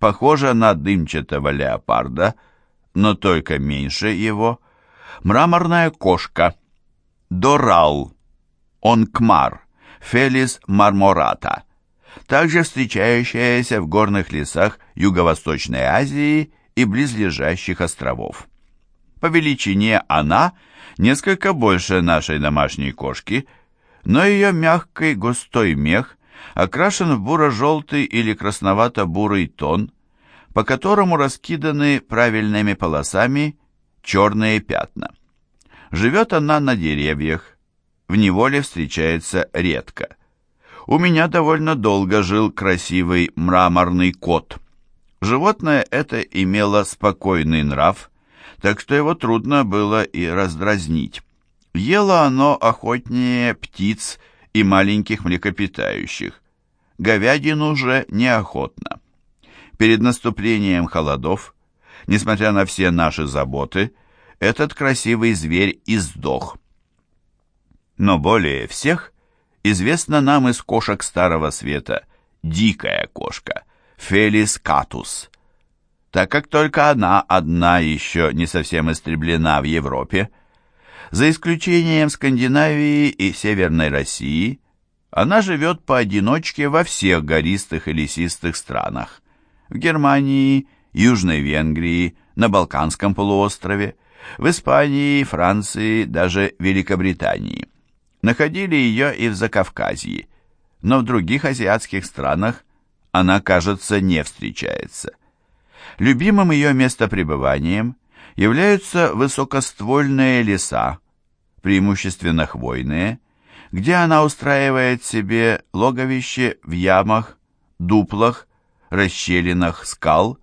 похожа на дымчатого леопарда, но только меньше его, мраморная кошка, дорал, онкмар, фелис мармората, также встречающаяся в горных лесах Юго-Восточной Азии и близлежащих островов. По величине она несколько больше нашей домашней кошки, но ее мягкий густой мех окрашен в буро-желтый или красновато-бурый тон, по которому раскиданы правильными полосами черные пятна. Живет она на деревьях, в неволе встречается редко. У меня довольно долго жил красивый мраморный кот. Животное это имело спокойный нрав, так что его трудно было и раздразнить. Ело оно охотнее птиц и маленьких млекопитающих. Говядину же неохотно. Перед наступлением холодов, несмотря на все наши заботы, этот красивый зверь издох. Но более всех известна нам из кошек Старого Света дикая кошка, Фелис катус. Так как только она одна еще не совсем истреблена в Европе, за исключением Скандинавии и Северной России, она живет поодиночке во всех гористых и лесистых странах. В Германии, Южной Венгрии, на Балканском полуострове, в Испании, Франции, даже Великобритании. Находили ее и в Закавказье, но в других азиатских странах она, кажется, не встречается. Любимым ее местопребыванием являются высокоствольные леса, преимущественно хвойные, где она устраивает себе логовище в ямах, дуплах, расщелинах скал,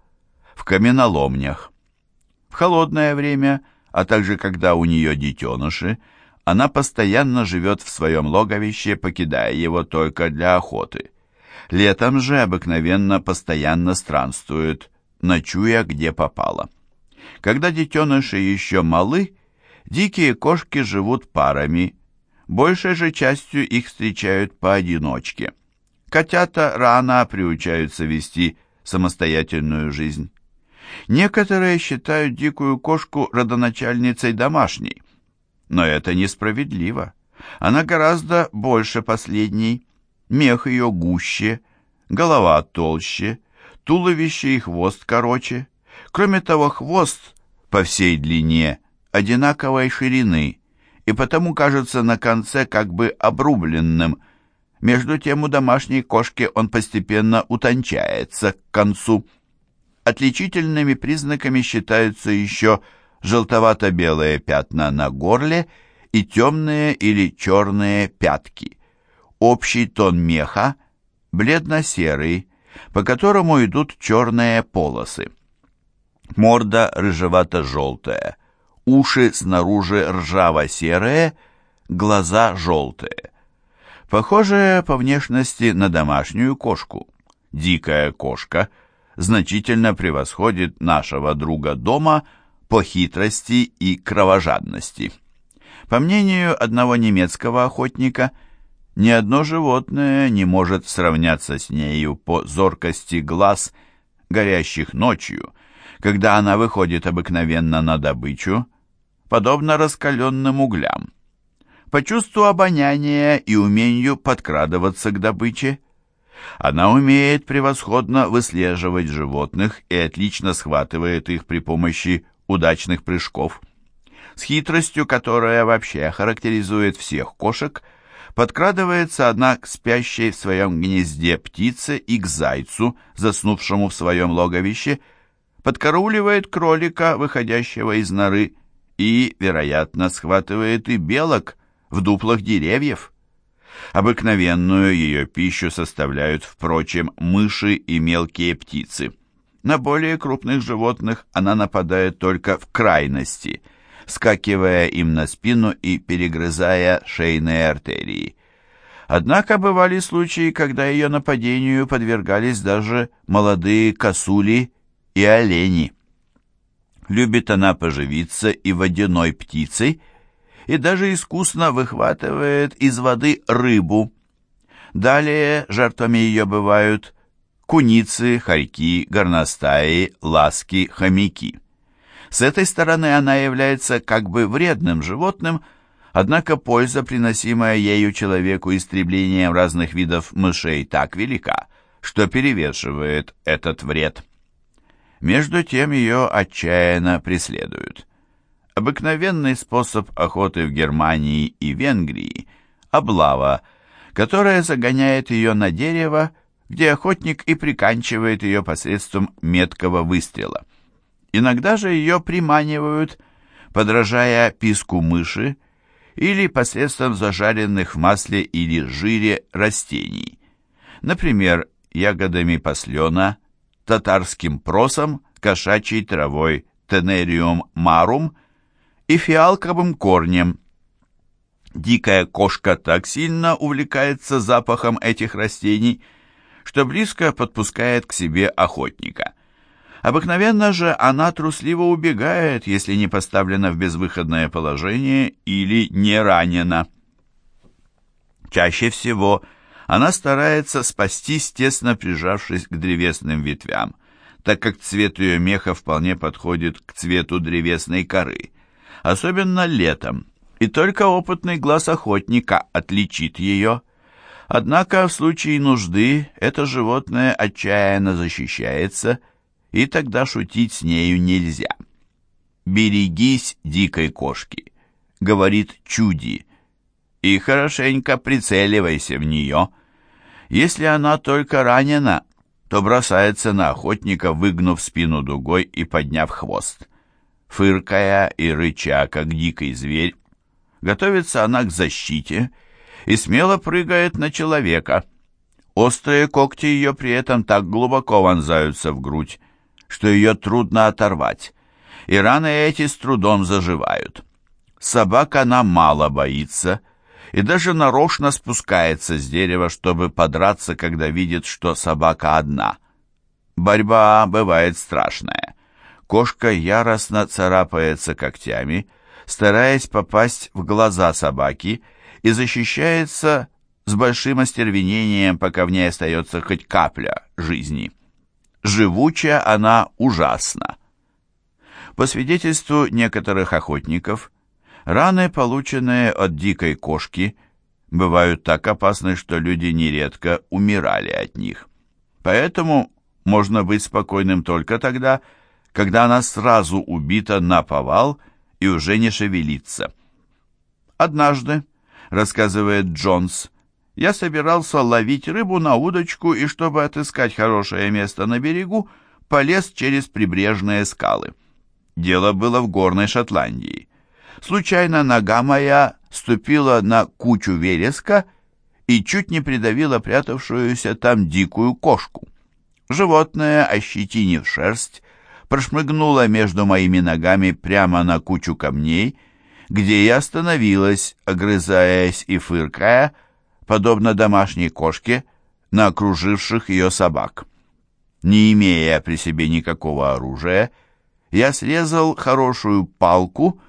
в каменоломнях. В холодное время, а также когда у нее детеныши, она постоянно живет в своем логовище, покидая его только для охоты. Летом же обыкновенно постоянно странствует, ночуя где попало. Когда детеныши еще малы, дикие кошки живут парами, большей же частью их встречают поодиночке. Котята рано приучаются вести самостоятельную жизнь. Некоторые считают дикую кошку родоначальницей домашней, но это несправедливо. Она гораздо больше последней, мех ее гуще, голова толще, туловище и хвост короче. Кроме того, хвост по всей длине одинаковой ширины и потому кажется на конце как бы обрубленным. Между тем у домашней кошки он постепенно утончается к концу. Отличительными признаками считаются еще желтовато-белые пятна на горле и темные или черные пятки. Общий тон меха бледно-серый, по которому идут черные полосы. Морда рыжевато-желтая, уши снаружи ржаво-серые, глаза желтые. Похожая по внешности на домашнюю кошку. Дикая кошка значительно превосходит нашего друга дома по хитрости и кровожадности. По мнению одного немецкого охотника, ни одно животное не может сравняться с нею по зоркости глаз, горящих ночью, когда она выходит обыкновенно на добычу, подобно раскаленным углям. По чувству обоняния и умению подкрадываться к добыче, она умеет превосходно выслеживать животных и отлично схватывает их при помощи удачных прыжков. С хитростью, которая вообще характеризует всех кошек, подкрадывается она к спящей в своем гнезде птице и к зайцу, заснувшему в своем логовище, подкарауливает кролика, выходящего из норы, и, вероятно, схватывает и белок в дуплах деревьев. Обыкновенную ее пищу составляют, впрочем, мыши и мелкие птицы. На более крупных животных она нападает только в крайности, скакивая им на спину и перегрызая шейные артерии. Однако бывали случаи, когда ее нападению подвергались даже молодые косули и олени. Любит она поживиться и водяной птицей, и даже искусно выхватывает из воды рыбу. Далее жертвами ее бывают куницы, хорьки, горностаи, ласки, хомяки. С этой стороны она является как бы вредным животным, однако польза, приносимая ею человеку истреблением разных видов мышей, так велика, что перевешивает этот вред. Между тем ее отчаянно преследуют. Обыкновенный способ охоты в Германии и Венгрии – облава, которая загоняет ее на дерево, где охотник и приканчивает ее посредством меткого выстрела. Иногда же ее приманивают, подражая писку мыши, или посредством зажаренных в масле или жире растений. Например, ягодами послена, татарским просом, кошачьей травой Тенериум марум и фиалковым корнем. Дикая кошка так сильно увлекается запахом этих растений, что близко подпускает к себе охотника. Обыкновенно же она трусливо убегает, если не поставлена в безвыходное положение или не ранена. Чаще всего она старается спастись, тесно прижавшись к древесным ветвям, так как цвет ее меха вполне подходит к цвету древесной коры, особенно летом, и только опытный глаз охотника отличит ее. Однако в случае нужды это животное отчаянно защищается – и тогда шутить с нею нельзя. «Берегись дикой кошки», — говорит Чуди, — «и хорошенько прицеливайся в нее. Если она только ранена, то бросается на охотника, выгнув спину дугой и подняв хвост. Фыркая и рыча, как дикий зверь, готовится она к защите и смело прыгает на человека. Острые когти ее при этом так глубоко вонзаются в грудь, что ее трудно оторвать, и раны эти с трудом заживают. Собака она мало боится и даже нарочно спускается с дерева, чтобы подраться, когда видит, что собака одна. Борьба бывает страшная. Кошка яростно царапается когтями, стараясь попасть в глаза собаки, и защищается с большим остервенением, пока в ней остается хоть капля жизни живучая она ужасно. По свидетельству некоторых охотников, раны, полученные от дикой кошки, бывают так опасны, что люди нередко умирали от них. Поэтому можно быть спокойным только тогда, когда она сразу убита на повал и уже не шевелится. Однажды, рассказывает Джонс, я собирался ловить рыбу на удочку и, чтобы отыскать хорошее место на берегу, полез через прибрежные скалы. Дело было в горной Шотландии. Случайно нога моя ступила на кучу вереска и чуть не придавила прятавшуюся там дикую кошку. Животное, ощетинив шерсть, прошмыгнуло между моими ногами прямо на кучу камней, где я остановилась, огрызаясь и фыркая, подобно домашней кошке, на окруживших ее собак. Не имея при себе никакого оружия, я срезал хорошую палку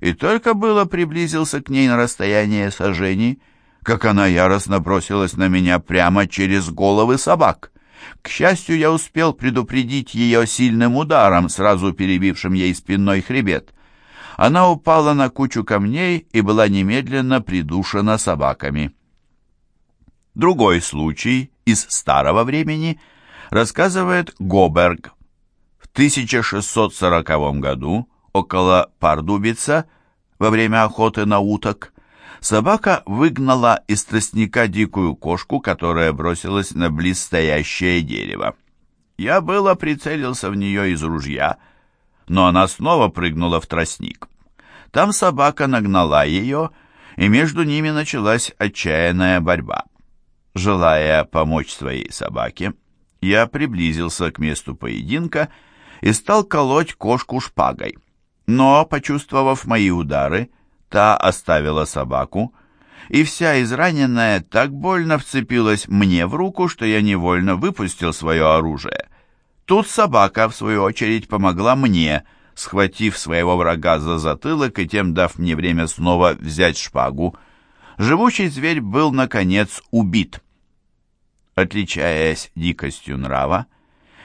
и только было приблизился к ней на расстояние сажений, как она яростно бросилась на меня прямо через головы собак. К счастью, я успел предупредить ее сильным ударом, сразу перебившим ей спинной хребет. Она упала на кучу камней и была немедленно придушена собаками. Другой случай из старого времени рассказывает Гоберг. В 1640 году около Пардубица во время охоты на уток собака выгнала из тростника дикую кошку, которая бросилась на близстоящее дерево. Я было прицелился в нее из ружья, но она снова прыгнула в тростник. Там собака нагнала ее, и между ними началась отчаянная борьба. Желая помочь своей собаке, я приблизился к месту поединка и стал колоть кошку шпагой. Но, почувствовав мои удары, та оставила собаку, и вся израненная так больно вцепилась мне в руку, что я невольно выпустил свое оружие. Тут собака, в свою очередь, помогла мне, схватив своего врага за затылок и тем дав мне время снова взять шпагу. Живучий зверь был, наконец, убит. Отличаясь дикостью нрава,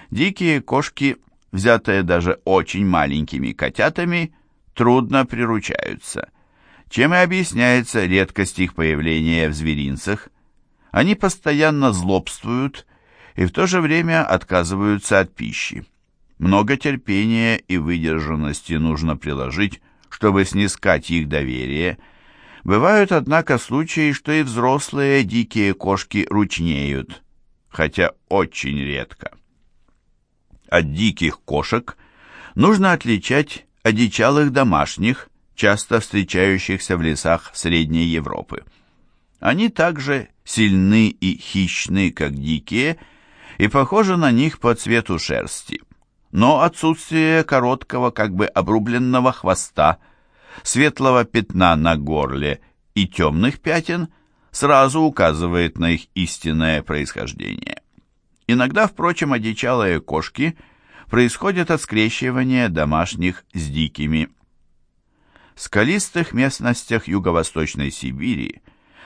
дикие кошки, взятые даже очень маленькими котятами, трудно приручаются, чем и объясняется редкость их появления в зверинцах. Они постоянно злобствуют и в то же время отказываются от пищи. Много терпения и выдержанности нужно приложить, чтобы снискать их доверие. Бывают, однако, случаи, что и взрослые дикие кошки ручнеют, хотя очень редко. От диких кошек нужно отличать одичалых домашних, часто встречающихся в лесах Средней Европы. Они также сильны и хищны, как дикие, и похожи на них по цвету шерсти. Но отсутствие короткого, как бы обрубленного хвоста, светлого пятна на горле и темных пятен сразу указывает на их истинное происхождение. Иногда, впрочем, одичалые кошки происходят от скрещивания домашних с дикими. В скалистых местностях Юго-Восточной Сибири,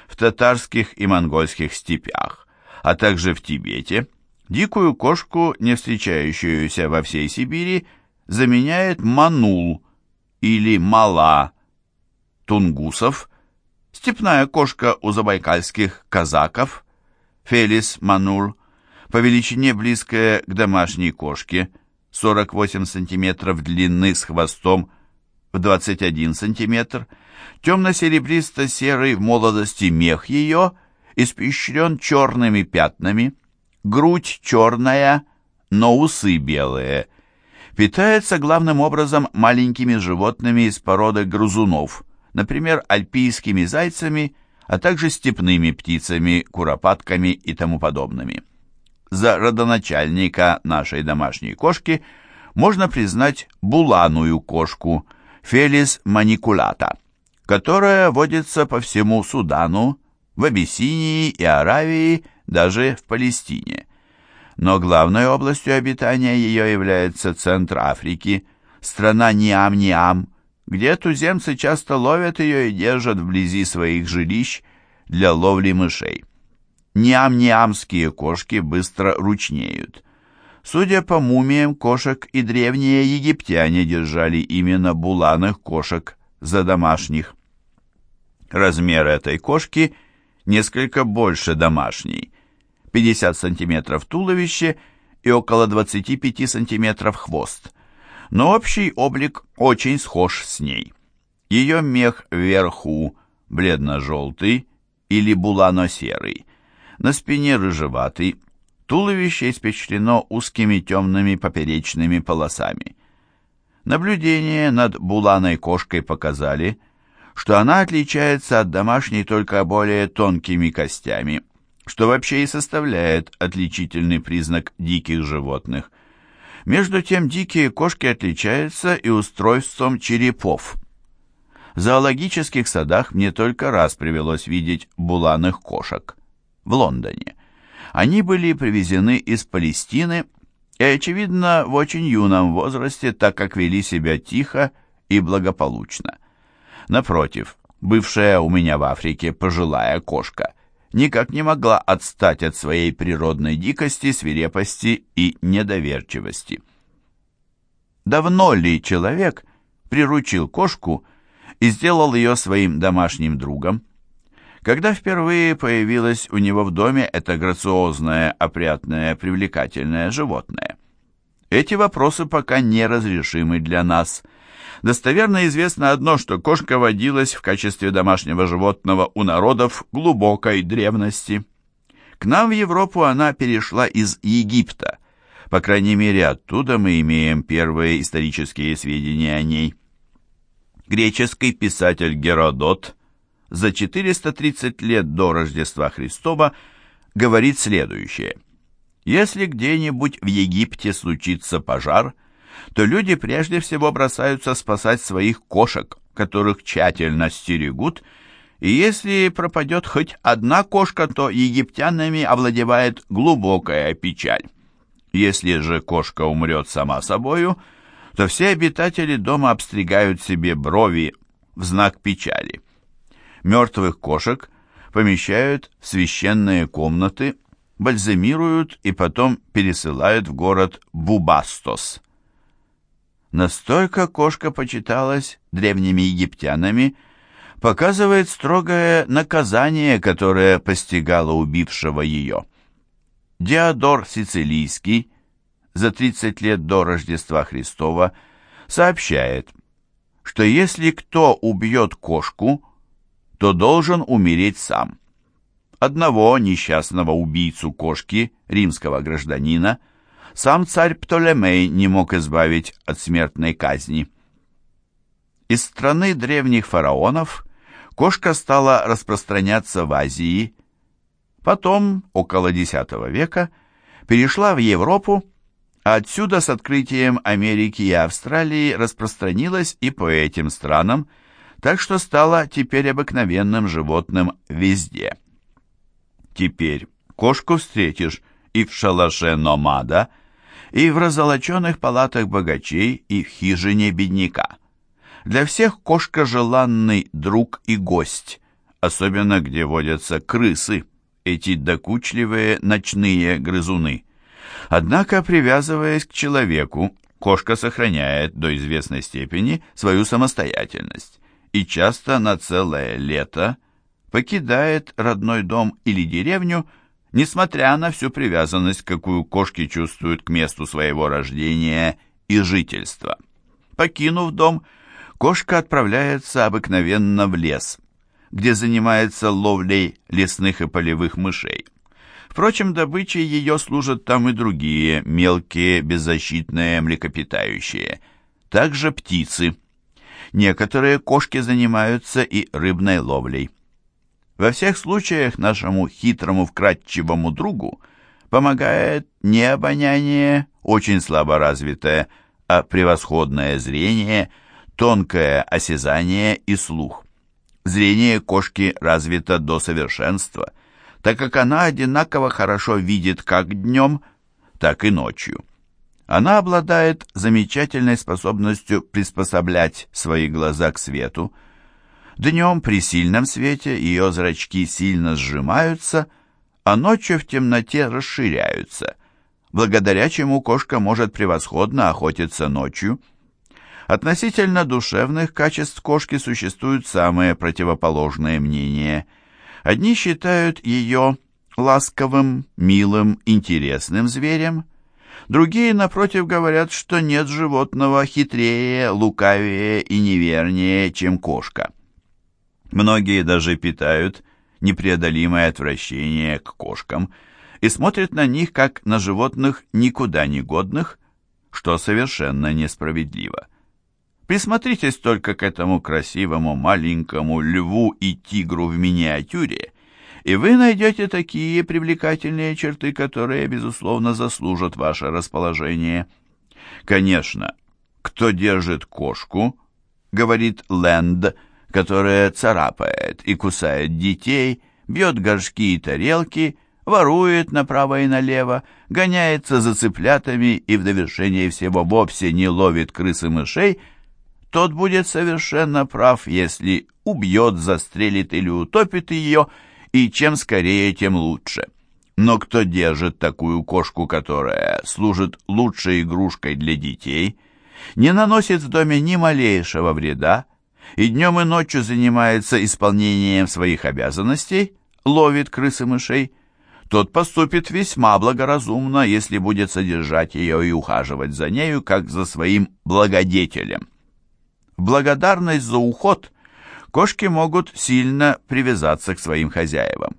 в татарских и монгольских степях, а также в Тибете, дикую кошку, не встречающуюся во всей Сибири, заменяет манул или мала тунгусов, степная кошка у забайкальских казаков, фелис манул, по величине близкая к домашней кошке, 48 см длины с хвостом в 21 см, темно-серебристо-серый в молодости мех ее испещрен черными пятнами, грудь черная, но усы белые. Питается главным образом маленькими животными из породы грызунов, например, альпийскими зайцами, а также степными птицами, куропатками и тому подобными за родоначальника нашей домашней кошки можно признать буланую кошку Фелис маникулата, которая водится по всему Судану, в Абиссинии и Аравии, даже в Палестине. Но главной областью обитания ее является центр Африки, страна Ниам-Ниам, где туземцы часто ловят ее и держат вблизи своих жилищ для ловли мышей. Ниам-ниамские кошки быстро ручнеют. Судя по мумиям кошек, и древние египтяне держали именно буланых кошек за домашних. Размер этой кошки несколько больше домашней. 50 см туловище и около 25 см хвост. Но общий облик очень схож с ней. Ее мех вверху бледно-желтый или булано-серый, на спине рыжеватый, туловище испещрено узкими темными поперечными полосами. Наблюдения над буланой кошкой показали, что она отличается от домашней только более тонкими костями, что вообще и составляет отличительный признак диких животных. Между тем дикие кошки отличаются и устройством черепов. В зоологических садах мне только раз привелось видеть буланых кошек в Лондоне. Они были привезены из Палестины и, очевидно, в очень юном возрасте, так как вели себя тихо и благополучно. Напротив, бывшая у меня в Африке пожилая кошка никак не могла отстать от своей природной дикости, свирепости и недоверчивости. Давно ли человек приручил кошку и сделал ее своим домашним другом? Когда впервые появилось у него в доме это грациозное, опрятное, привлекательное животное? Эти вопросы пока неразрешимы для нас. Достоверно известно одно, что кошка водилась в качестве домашнего животного у народов глубокой древности. К нам в Европу она перешла из Египта. По крайней мере, оттуда мы имеем первые исторические сведения о ней. Греческий писатель Геродот за 430 лет до Рождества Христова говорит следующее. Если где-нибудь в Египте случится пожар, то люди прежде всего бросаются спасать своих кошек, которых тщательно стерегут, и если пропадет хоть одна кошка, то египтянами овладевает глубокая печаль. Если же кошка умрет сама собою, то все обитатели дома обстригают себе брови в знак печали. Мертвых кошек помещают в священные комнаты, бальзамируют и потом пересылают в город Бубастос. Настолько кошка почиталась древними египтянами, показывает строгое наказание, которое постигало убившего ее. Диодор Сицилийский за 30 лет до Рождества Христова сообщает, что если кто убьет кошку, то должен умереть сам. Одного несчастного убийцу кошки, римского гражданина, сам царь Птолемей не мог избавить от смертной казни. Из страны древних фараонов кошка стала распространяться в Азии, потом, около X века, перешла в Европу, а отсюда с открытием Америки и Австралии распространилась и по этим странам, так что стала теперь обыкновенным животным везде. Теперь кошку встретишь и в шалаше номада, и в разолоченных палатах богачей, и в хижине бедняка. Для всех кошка желанный друг и гость, особенно где водятся крысы, эти докучливые ночные грызуны. Однако, привязываясь к человеку, кошка сохраняет до известной степени свою самостоятельность и часто на целое лето покидает родной дом или деревню, несмотря на всю привязанность, какую кошки чувствуют к месту своего рождения и жительства. Покинув дом, кошка отправляется обыкновенно в лес, где занимается ловлей лесных и полевых мышей. Впрочем, добычей ее служат там и другие мелкие беззащитные млекопитающие, также птицы. Некоторые кошки занимаются и рыбной ловлей. Во всех случаях нашему хитрому вкрадчивому другу помогает не обоняние, очень слабо развитое, а превосходное зрение, тонкое осязание и слух. Зрение кошки развито до совершенства, так как она одинаково хорошо видит как днем, так и ночью. Она обладает замечательной способностью приспособлять свои глаза к свету, Днем при сильном свете ее зрачки сильно сжимаются, а ночью в темноте расширяются, благодаря чему кошка может превосходно охотиться ночью. Относительно душевных качеств кошки существуют самые противоположные мнения. Одни считают ее ласковым, милым, интересным зверем, другие, напротив, говорят, что нет животного хитрее, лукавее и невернее, чем кошка. Многие даже питают непреодолимое отвращение к кошкам и смотрят на них как на животных никуда не годных, что совершенно несправедливо. Присмотритесь только к этому красивому маленькому льву и тигру в миниатюре, и вы найдете такие привлекательные черты, которые, безусловно, заслужат ваше расположение. Конечно, кто держит кошку, говорит Лэнд, — которая царапает и кусает детей, бьет горшки и тарелки, ворует направо и налево, гоняется за цыплятами и в довершение всего вовсе не ловит крыс и мышей, тот будет совершенно прав, если убьет, застрелит или утопит ее, и чем скорее, тем лучше. Но кто держит такую кошку, которая служит лучшей игрушкой для детей, не наносит в доме ни малейшего вреда, и днем и ночью занимается исполнением своих обязанностей, ловит крыс и мышей, тот поступит весьма благоразумно, если будет содержать ее и ухаживать за нею, как за своим благодетелем. Благодарность за уход кошки могут сильно привязаться к своим хозяевам.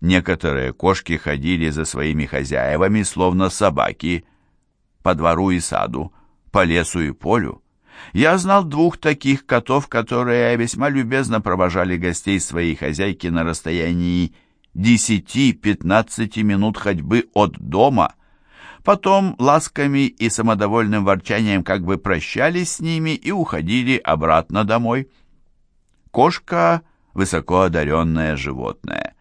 Некоторые кошки ходили за своими хозяевами, словно собаки, по двору и саду, по лесу и полю. Я знал двух таких котов, которые весьма любезно провожали гостей своей хозяйки на расстоянии 10-15 минут ходьбы от дома. Потом ласками и самодовольным ворчанием как бы прощались с ними и уходили обратно домой. Кошка — высоко одаренное животное.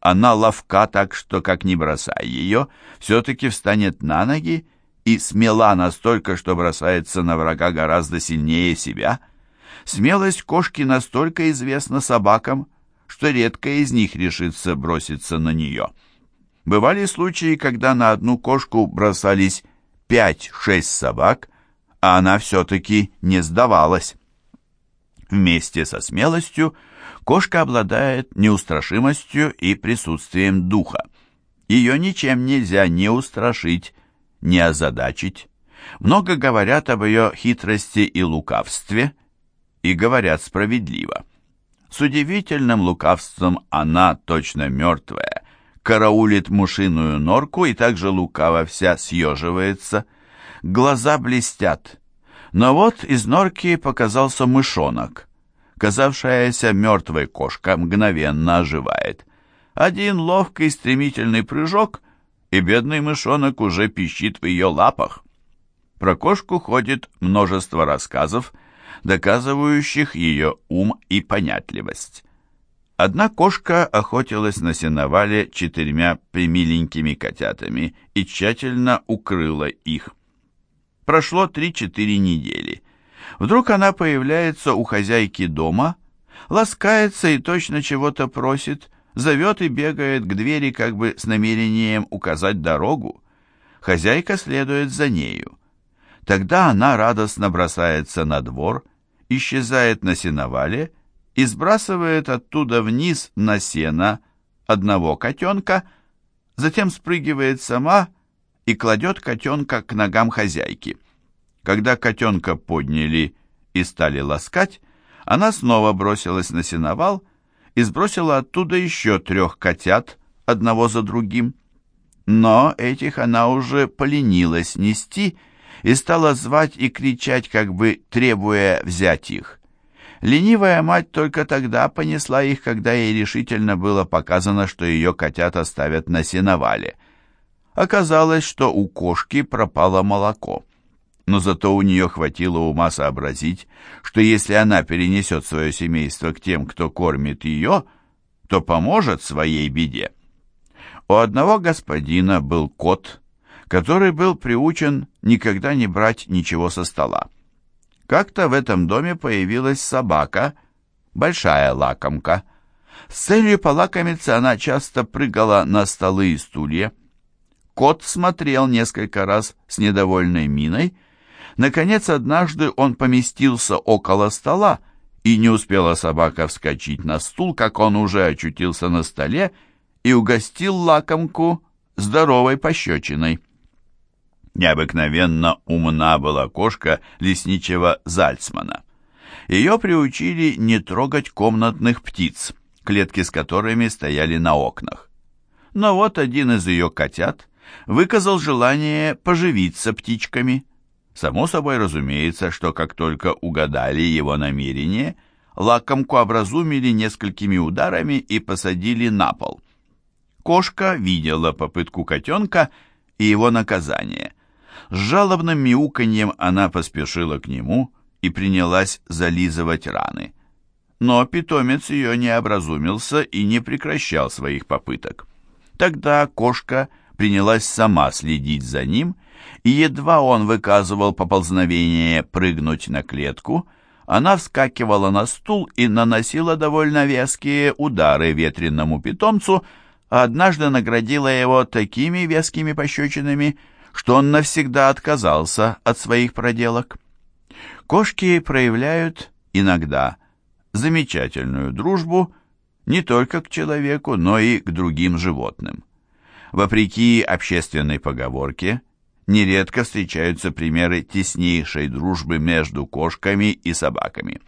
Она ловка так, что, как ни бросай ее, все-таки встанет на ноги и смела настолько, что бросается на врага гораздо сильнее себя. Смелость кошки настолько известна собакам, что редко из них решится броситься на нее. Бывали случаи, когда на одну кошку бросались пять-шесть собак, а она все-таки не сдавалась. Вместе со смелостью кошка обладает неустрашимостью и присутствием духа. Ее ничем нельзя не устрашить, не озадачить. Много говорят об ее хитрости и лукавстве, и говорят справедливо. С удивительным лукавством она, точно мертвая, караулит мушиную норку и также лукаво вся съеживается. Глаза блестят. Но вот из норки показался мышонок. Казавшаяся мертвой кошка мгновенно оживает. Один ловкий стремительный прыжок, и бедный мышонок уже пищит в ее лапах. Про кошку ходит множество рассказов, доказывающих ее ум и понятливость. Одна кошка охотилась на сеновале четырьмя примиленькими котятами и тщательно укрыла их. Прошло три-четыре недели. Вдруг она появляется у хозяйки дома, ласкается и точно чего-то просит, зовет и бегает к двери как бы с намерением указать дорогу. Хозяйка следует за нею. Тогда она радостно бросается на двор, исчезает на сеновале и сбрасывает оттуда вниз на сено одного котенка, затем спрыгивает сама кладет котенка к ногам хозяйки. Когда котенка подняли и стали ласкать, она снова бросилась на сеновал и сбросила оттуда еще трех котят, одного за другим. Но этих она уже поленилась нести и стала звать и кричать, как бы требуя взять их. Ленивая мать только тогда понесла их, когда ей решительно было показано, что ее котят оставят на сеновале. Оказалось, что у кошки пропало молоко. Но зато у нее хватило ума сообразить, что если она перенесет свое семейство к тем, кто кормит ее, то поможет своей беде. У одного господина был кот, который был приучен никогда не брать ничего со стола. Как-то в этом доме появилась собака, большая лакомка. С целью полакомиться она часто прыгала на столы и стулья. Кот смотрел несколько раз с недовольной миной. Наконец, однажды он поместился около стола, и не успела собака вскочить на стул, как он уже очутился на столе и угостил лакомку здоровой пощечиной. Необыкновенно умна была кошка лесничего Зальцмана. Ее приучили не трогать комнатных птиц, клетки с которыми стояли на окнах. Но вот один из ее котят выказал желание поживиться птичками. Само собой разумеется, что как только угадали его намерение, лакомку образумили несколькими ударами и посадили на пол. Кошка видела попытку котенка и его наказание – с жалобным мяуканьем она поспешила к нему и принялась зализывать раны. Но питомец ее не образумился и не прекращал своих попыток. Тогда кошка принялась сама следить за ним, и едва он выказывал поползновение прыгнуть на клетку, она вскакивала на стул и наносила довольно веские удары ветреному питомцу, а однажды наградила его такими вескими пощечинами, что он навсегда отказался от своих проделок. Кошки проявляют иногда замечательную дружбу не только к человеку, но и к другим животным. Вопреки общественной поговорке, нередко встречаются примеры теснейшей дружбы между кошками и собаками.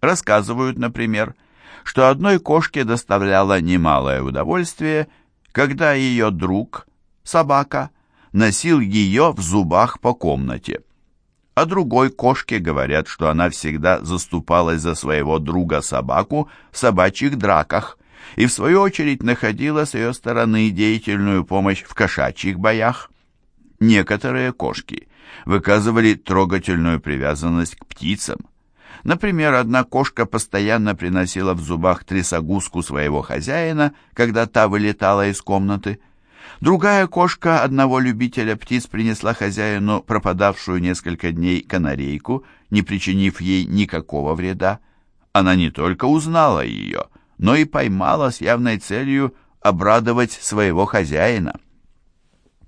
Рассказывают, например, что одной кошке доставляло немалое удовольствие, когда ее друг, собака, носил ее в зубах по комнате. О другой кошке говорят, что она всегда заступалась за своего друга-собаку в собачьих драках и, в свою очередь, находила с ее стороны деятельную помощь в кошачьих боях. Некоторые кошки выказывали трогательную привязанность к птицам. Например, одна кошка постоянно приносила в зубах трясогузку своего хозяина, когда та вылетала из комнаты. Другая кошка одного любителя птиц принесла хозяину пропадавшую несколько дней канарейку, не причинив ей никакого вреда. Она не только узнала ее, но и поймала с явной целью обрадовать своего хозяина.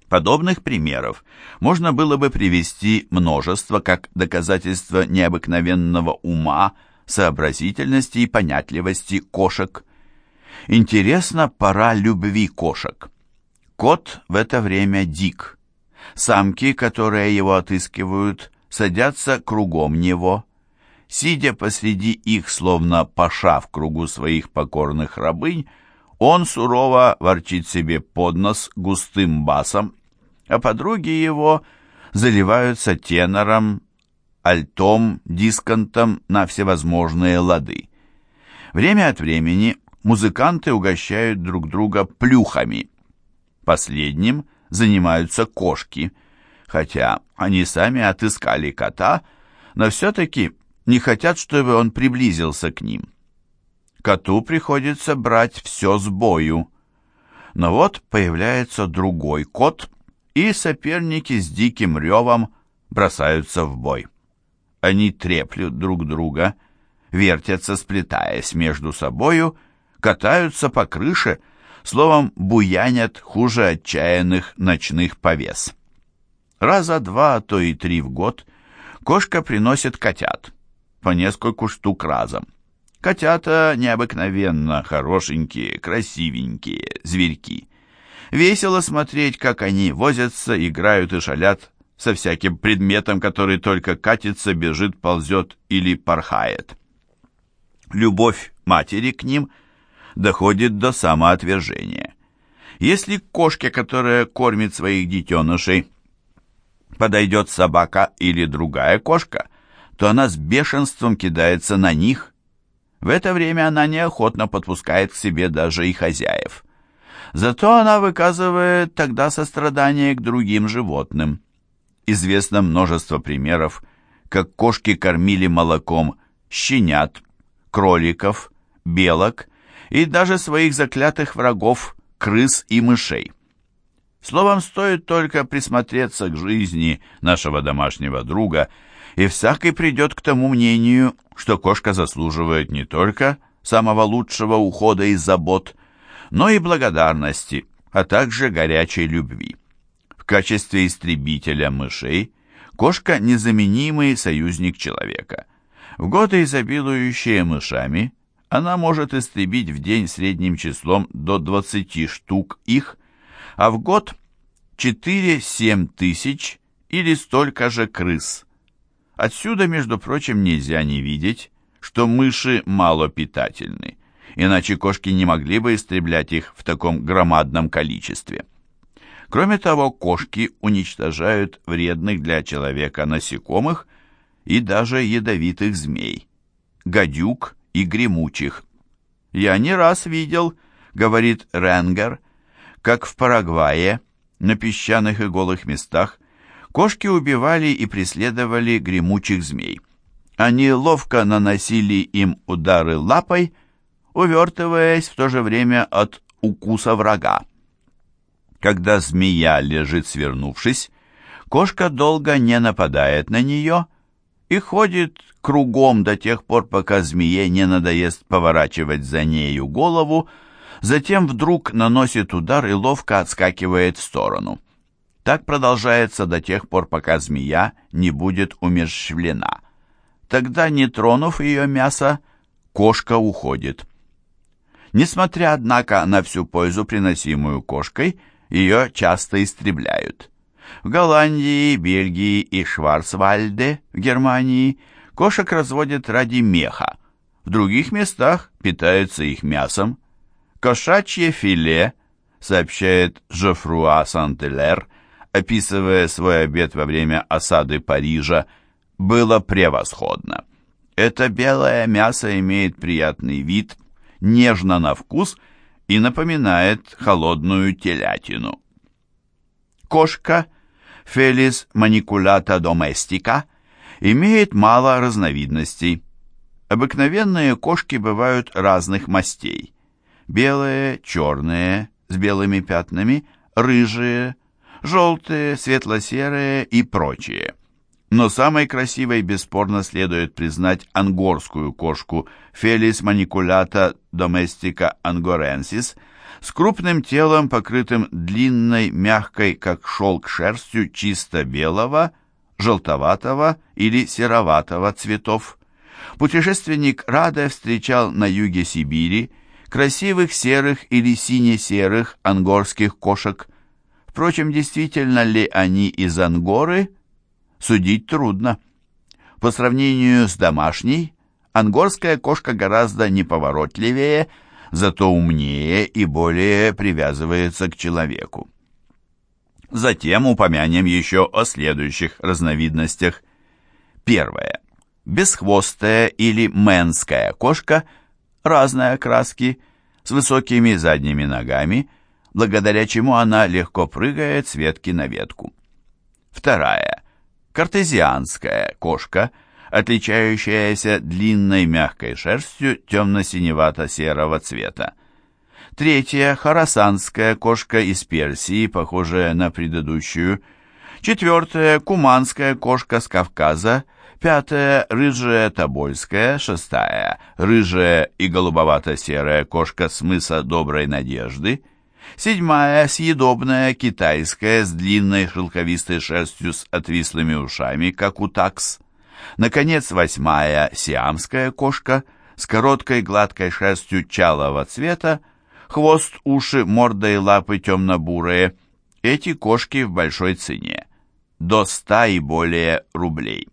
Подобных примеров можно было бы привести множество как доказательство необыкновенного ума, сообразительности и понятливости кошек. Интересна пора любви кошек. Кот в это время дик. Самки, которые его отыскивают, садятся кругом него. Сидя посреди их, словно паша в кругу своих покорных рабынь, он сурово ворчит себе под нос густым басом а подруги его заливаются тенором, альтом, дисконтом на всевозможные лады. Время от времени музыканты угощают друг друга плюхами. Последним занимаются кошки, хотя они сами отыскали кота, но все-таки не хотят, чтобы он приблизился к ним. Коту приходится брать все с бою. Но вот появляется другой кот — и соперники с диким ревом бросаются в бой. Они треплют друг друга, вертятся, сплетаясь между собою, катаются по крыше, словом, буянят хуже отчаянных ночных повес. Раза два, а то и три в год кошка приносит котят, по нескольку штук разом. Котята необыкновенно хорошенькие, красивенькие зверьки. Весело смотреть, как они возятся, играют и шалят со всяким предметом, который только катится, бежит, ползет или порхает. Любовь матери к ним доходит до самоотвержения. Если к кошке, которая кормит своих детенышей, подойдет собака или другая кошка, то она с бешенством кидается на них. В это время она неохотно подпускает к себе даже и хозяев. Зато она выказывает тогда сострадание к другим животным. Известно множество примеров, как кошки кормили молоком щенят, кроликов, белок и даже своих заклятых врагов, крыс и мышей. Словом, стоит только присмотреться к жизни нашего домашнего друга, и всякий придет к тому мнению, что кошка заслуживает не только самого лучшего ухода и забот, но и благодарности, а также горячей любви. В качестве истребителя мышей кошка – незаменимый союзник человека. В годы, изобилующие мышами, она может истребить в день средним числом до 20 штук их, а в год 4-7 тысяч или столько же крыс. Отсюда, между прочим, нельзя не видеть, что мыши малопитательны иначе кошки не могли бы истреблять их в таком громадном количестве. Кроме того, кошки уничтожают вредных для человека насекомых и даже ядовитых змей, гадюк и гремучих. «Я не раз видел», — говорит Ренгер, «как в Парагвае, на песчаных и голых местах, кошки убивали и преследовали гремучих змей. Они ловко наносили им удары лапой, увертываясь в то же время от укуса врага. Когда змея лежит свернувшись, кошка долго не нападает на нее и ходит кругом до тех пор, пока змее не надоест поворачивать за нею голову, затем вдруг наносит удар и ловко отскакивает в сторону. Так продолжается до тех пор, пока змея не будет умерщвлена. Тогда, не тронув ее мясо, кошка уходит. Несмотря, однако, на всю пользу, приносимую кошкой, ее часто истребляют. В Голландии, Бельгии и Шварцвальде в Германии кошек разводят ради меха. В других местах питаются их мясом. Кошачье филе, сообщает Жофруа Сантелер, описывая свой обед во время осады Парижа, было превосходно. Это белое мясо имеет приятный вид – нежно на вкус и напоминает холодную телятину. Кошка Фелис маникулата доместика имеет мало разновидностей. Обыкновенные кошки бывают разных мастей. Белые, черные, с белыми пятнами, рыжие, желтые, светло-серые и прочие. Но самой красивой бесспорно следует признать ангорскую кошку Felis maniculata domestica angorенсис, с крупным телом, покрытым длинной, мягкой, как шелк шерстью чисто белого, желтоватого или сероватого цветов. Путешественник Раде встречал на юге Сибири красивых серых или сине-серых ангорских кошек. Впрочем, действительно ли они из Ангоры, судить трудно. По сравнению с домашней, ангорская кошка гораздо неповоротливее, зато умнее и более привязывается к человеку. Затем упомянем еще о следующих разновидностях. Первое. Бесхвостая или мэнская кошка разной окраски, с высокими задними ногами, благодаря чему она легко прыгает с ветки на ветку. Вторая. Картезианская кошка, отличающаяся длинной мягкой шерстью темно-синевато-серого цвета. Третья – харасанская кошка из Персии, похожая на предыдущую. Четвертая – куманская кошка с Кавказа. Пятая – рыжая тобольская. Шестая – рыжая и голубовато-серая кошка с мыса Доброй Надежды. Седьмая – съедобная китайская с длинной шелковистой шерстью с отвислыми ушами, как у такс. Наконец, восьмая – сиамская кошка с короткой гладкой шерстью чалого цвета, хвост, уши, морда и лапы темно-бурые. Эти кошки в большой цене. До ста и более рублей.